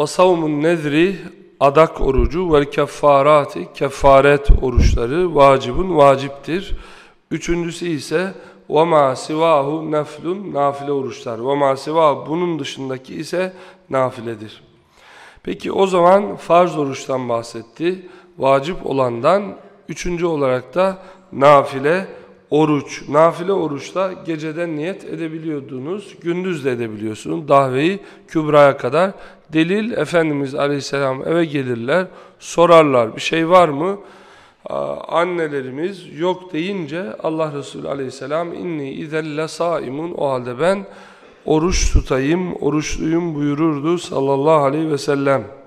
Ve savmun adak orucu ve keffarati kefaret oruçları vacibun vaciptir. Üçüncüsü ise ve ma sivahu neflun nafile oruçlar. Ve ma bunun dışındaki ise nafiledir. Peki o zaman farz oruçtan bahsetti. Vacip olandan üçüncü olarak da nafile oruç. Nafile oruçta geceden niyet edebiliyordunuz. Gündüz de edebiliyorsunuz. Dahveyi kübraya kadar. Delil Efendimiz Aleyhisselam eve gelirler. Sorarlar bir şey var mı? Annelerimiz yok deyince Allah Resulü Aleyhisselam inni izelle saimun o halde ben oruç tutayım, oruçluyum buyururdu sallallahu aleyhi ve sellem.